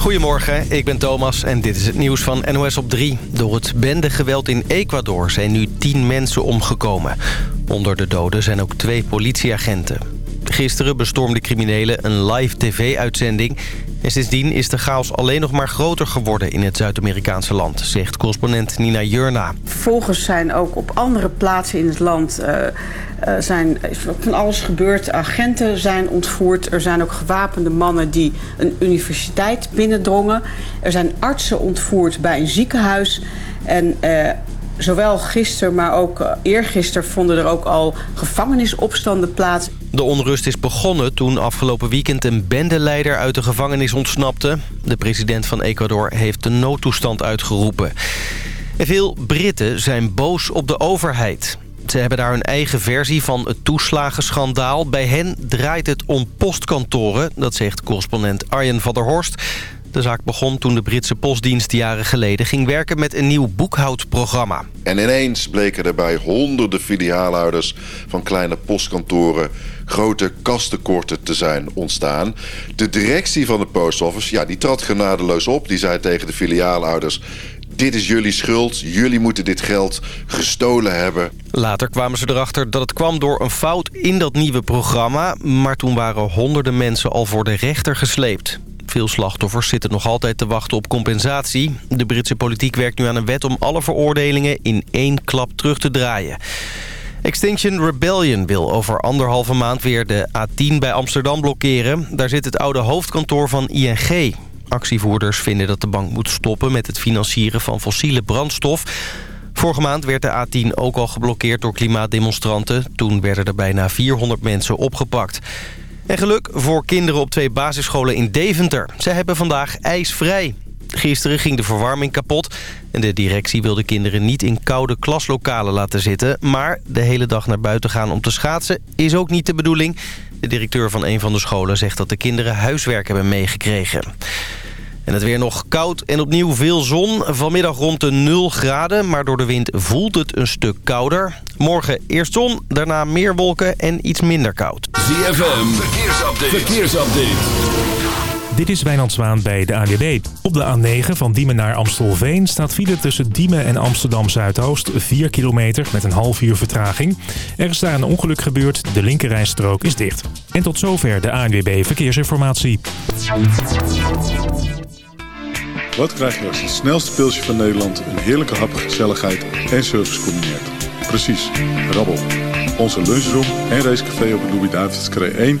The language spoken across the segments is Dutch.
Goedemorgen, ik ben Thomas en dit is het nieuws van NOS op 3. Door het bendegeweld in Ecuador zijn nu 10 mensen omgekomen. Onder de doden zijn ook twee politieagenten. Gisteren bestormden criminelen een live tv-uitzending... En sindsdien is de chaos alleen nog maar groter geworden in het Zuid-Amerikaanse land, zegt correspondent Nina Jurna. Vervolgens zijn ook op andere plaatsen in het land uh, uh, zijn van alles gebeurd. Agenten zijn ontvoerd. Er zijn ook gewapende mannen die een universiteit binnendrongen. Er zijn artsen ontvoerd bij een ziekenhuis. En uh, zowel gisteren, maar ook eergisteren vonden er ook al gevangenisopstanden plaats. De onrust is begonnen toen afgelopen weekend een bendeleider uit de gevangenis ontsnapte. De president van Ecuador heeft de noodtoestand uitgeroepen. En veel Britten zijn boos op de overheid. Ze hebben daar hun eigen versie van het toeslagenschandaal. Bij hen draait het om postkantoren, dat zegt correspondent Arjen van der Horst. De zaak begon toen de Britse postdienst jaren geleden ging werken met een nieuw boekhoudprogramma. En ineens bleken er bij honderden filiaalhouders van kleine postkantoren grote kastenkorten te zijn ontstaan. De directie van de post office, ja, die trad genadeloos op. Die zei tegen de filiaalhouders dit is jullie schuld, jullie moeten dit geld gestolen hebben. Later kwamen ze erachter dat het kwam door een fout in dat nieuwe programma... maar toen waren honderden mensen al voor de rechter gesleept. Veel slachtoffers zitten nog altijd te wachten op compensatie. De Britse politiek werkt nu aan een wet om alle veroordelingen in één klap terug te draaien. Extinction Rebellion wil over anderhalve maand weer de A10 bij Amsterdam blokkeren. Daar zit het oude hoofdkantoor van ING. Actievoerders vinden dat de bank moet stoppen met het financieren van fossiele brandstof. Vorige maand werd de A10 ook al geblokkeerd door klimaatdemonstranten. Toen werden er bijna 400 mensen opgepakt. En geluk voor kinderen op twee basisscholen in Deventer. Ze hebben vandaag ijsvrij. Gisteren ging de verwarming kapot en de directie wil de kinderen niet in koude klaslokalen laten zitten. Maar de hele dag naar buiten gaan om te schaatsen is ook niet de bedoeling. De directeur van een van de scholen zegt dat de kinderen huiswerk hebben meegekregen. En het weer nog koud en opnieuw veel zon. Vanmiddag rond de 0 graden, maar door de wind voelt het een stuk kouder. Morgen eerst zon, daarna meer wolken en iets minder koud. ZFM, verkeersupdate. verkeersupdate. Dit is Wijnand Zwaan bij de ANWB. Op de A9 van Diemen naar Amstelveen staat file tussen Diemen en Amsterdam Zuidoost 4 kilometer met een half uur vertraging. Er is daar een ongeluk gebeurd, de linkerrijstrook is dicht. En tot zover de ANWB Verkeersinformatie. Wat krijg je als het snelste pilsje van Nederland een heerlijke hap, gezelligheid en service combineert? Precies, rabbel. Onze lunchroom en racecafé op de Louis-David's 1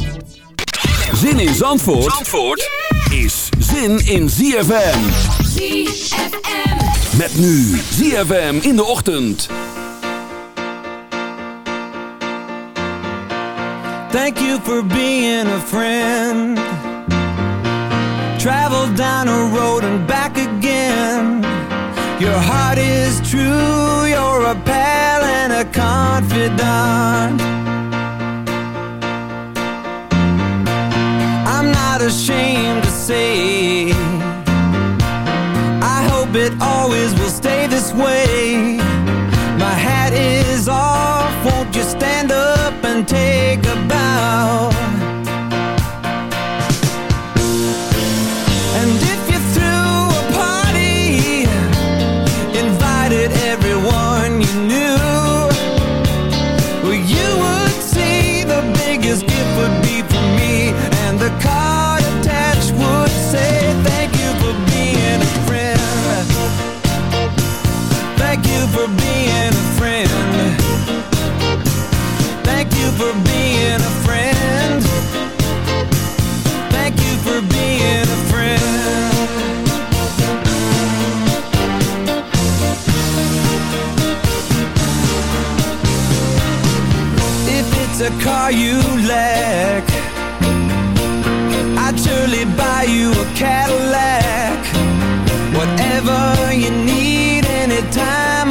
Zin in Zandvoort, Zandvoort is zin in ZFM. ZFM. Met nu ZFM in de ochtend. Thank you for being a friend. Travel down a road and back again. Your heart is true, you're a pal and a confidant. Not ashamed to say, I hope it always will stay this you lack I'd surely buy you a Cadillac. Whatever you need anytime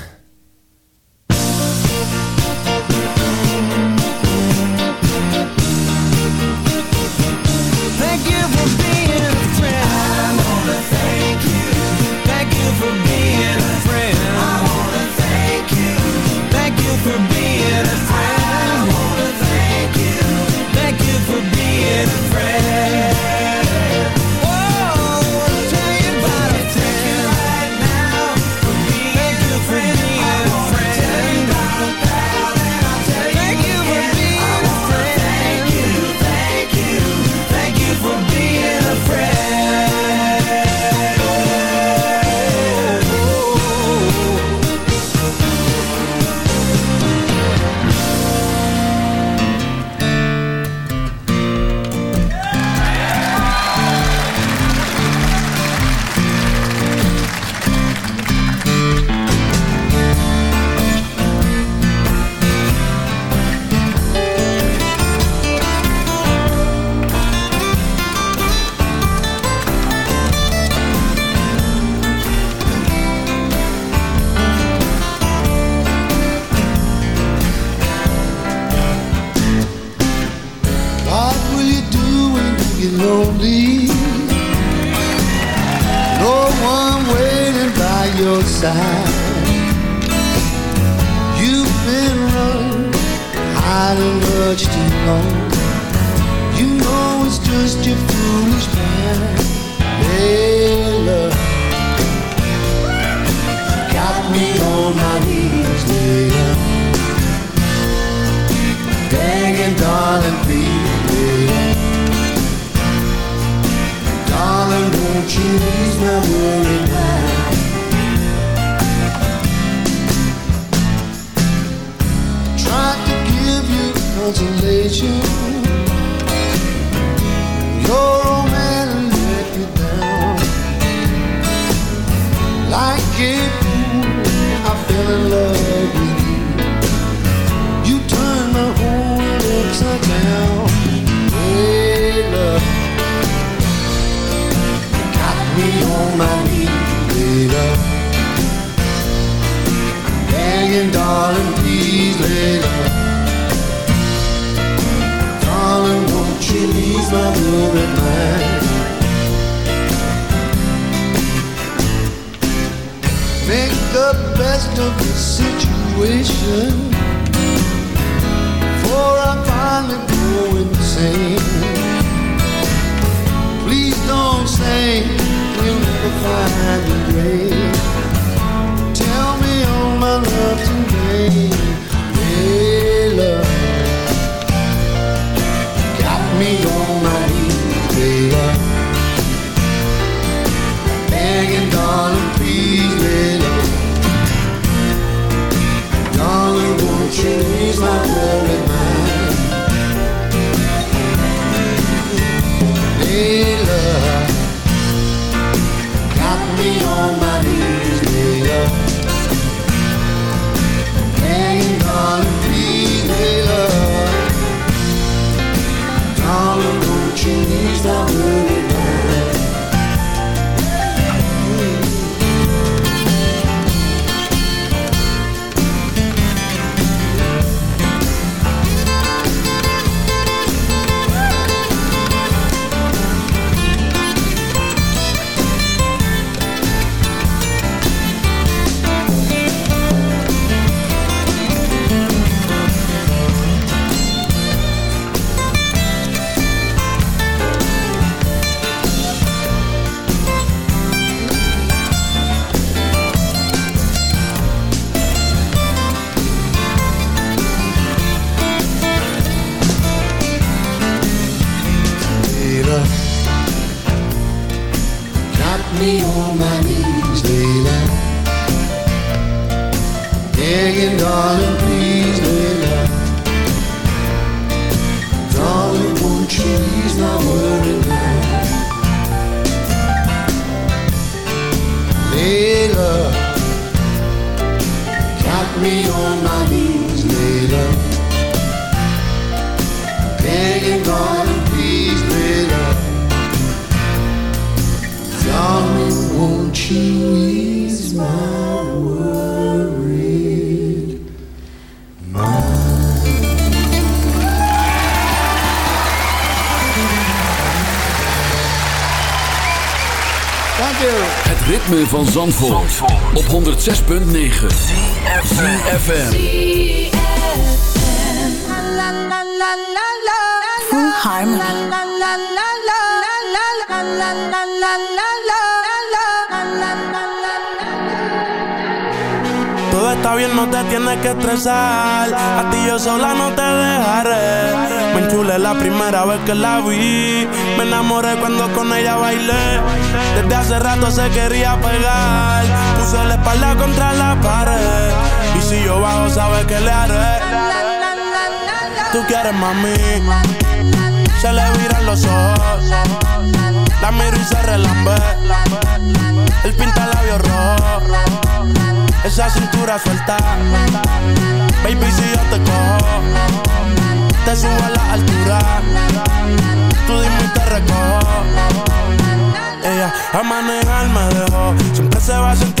106.9 ZFM. Full harmony. Todo está bien, no te tienes que estresar. A ti yo sola no te dejaré. Me enchulé la primera vez que la vi. Me enamoré cuando con ella bailé. Desde hace rato se quería pegar. Puso la espalda contra la pared. Y si yo bajo, sabes que le haré. Tú quieres mami. Se le viran los ojos. La miro y se relambe. El pinta labios rojo. Esa cintura suelta. Baby, si yo te cojo, te subo a la altura. Tú dime y te recojo. Ella a manejar me dejó. Siempre se va a sentir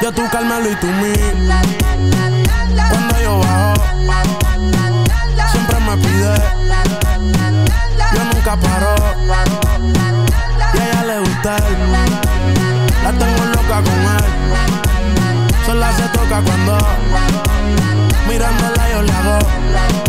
yo tú Carmelo y tú mí. Cuando yo bajo, siempre me pide. Yo nunca paro. Y a ella le gusta. La tengo loca con él. Sola se toca cuando mirándola yo le hago.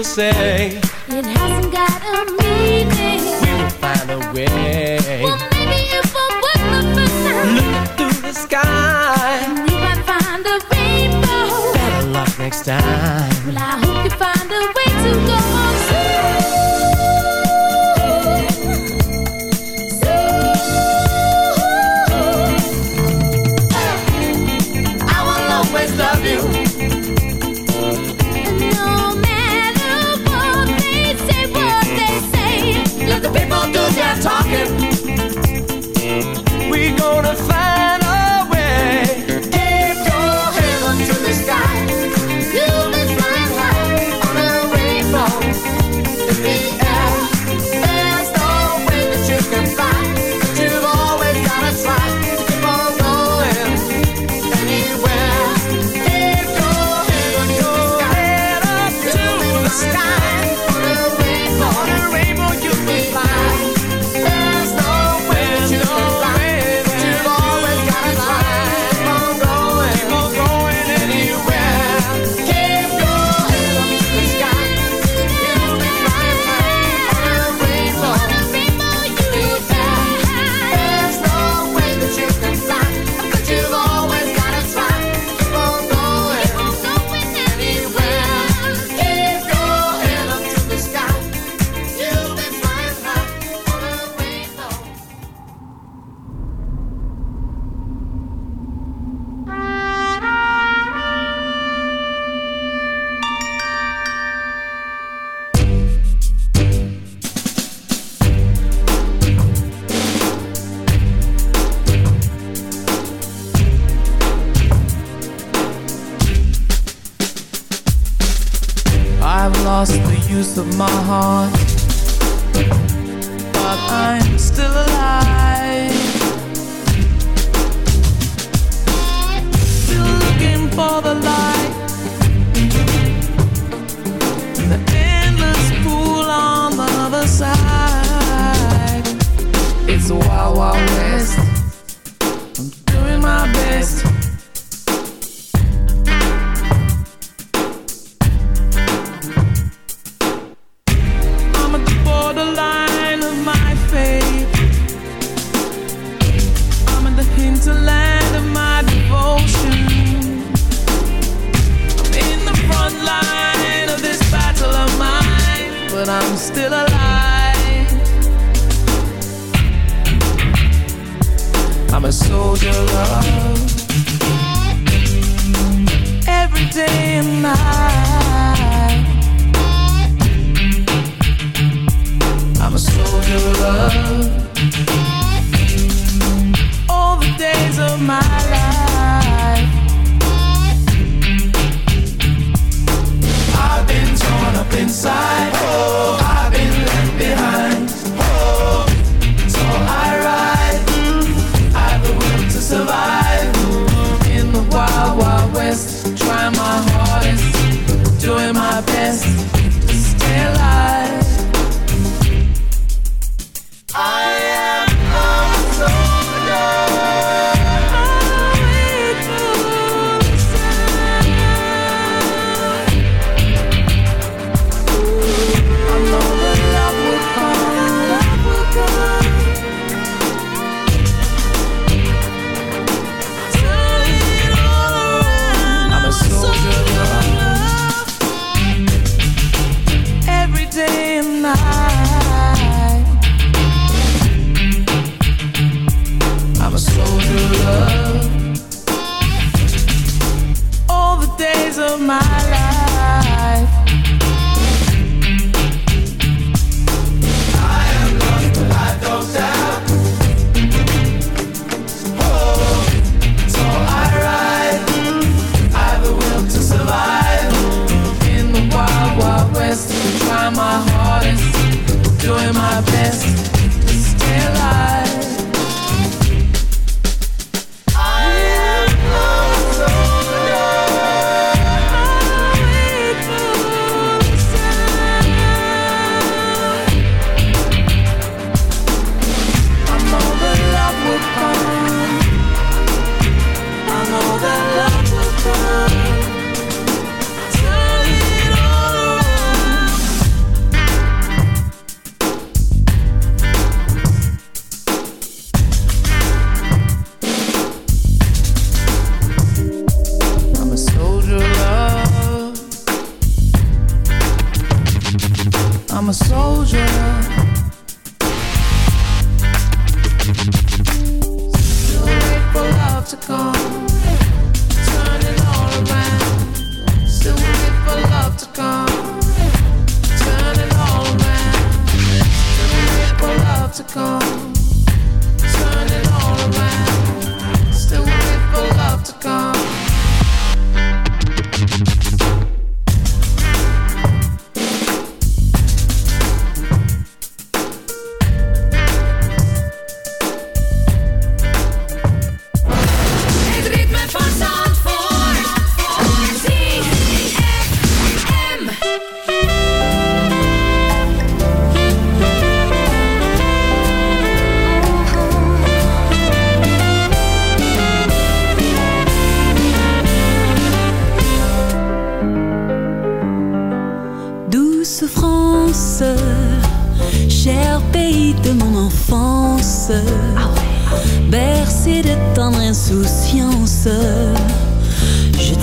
will say. It hasn't got a meaning. We will find a way. Well, maybe if I work the first time. Looking through the sky. We might find a rainbow. Better luck next time. Well, I hope you find a way to go.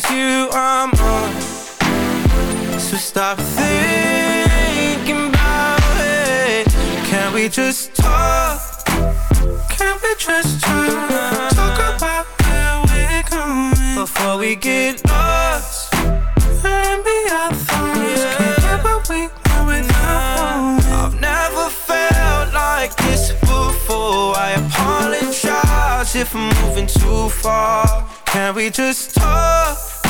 it's you I'm on. So stop thinking about it. Can we just talk? Can we just talk? Talk about where we're going before we get lost. And be our thoughts. Can't get what we want without. I've never felt like this before. I apologize if I'm moving too far. Can we just talk?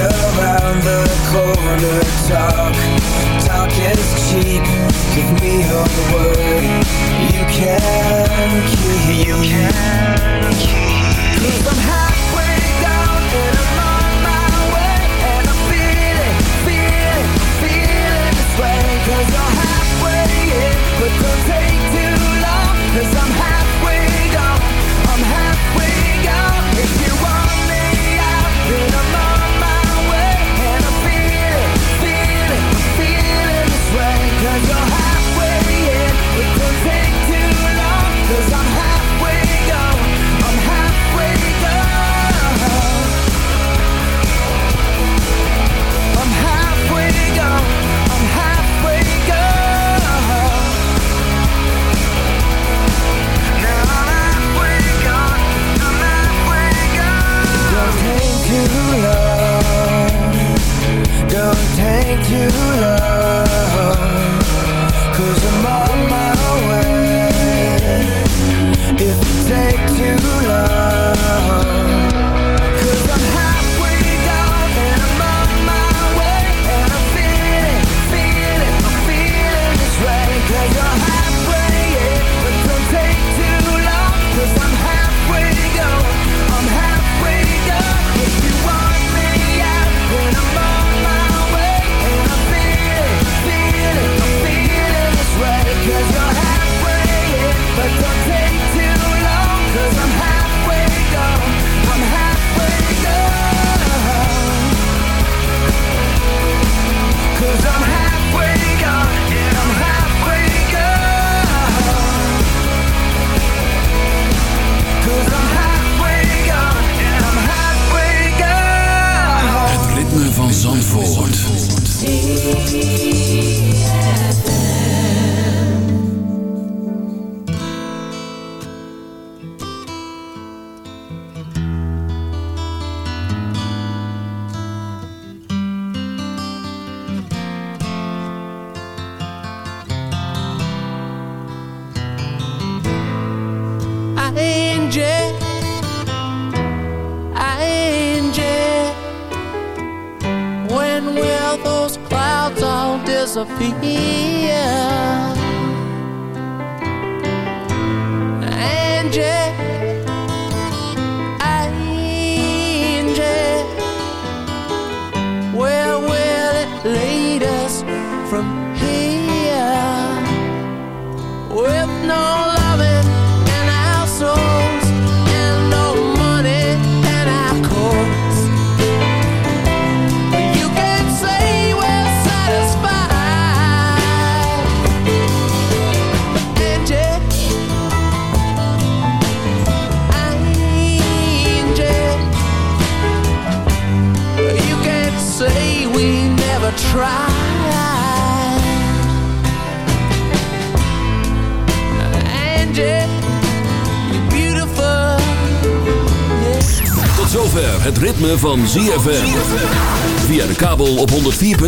around the corner talk Talk is cheap Give me a word You can keep. You can keep. I'm halfway gone and I'm on my way, and I'm feeling, feeling, feeling this way. 'Cause you're halfway in, but don't. take to love.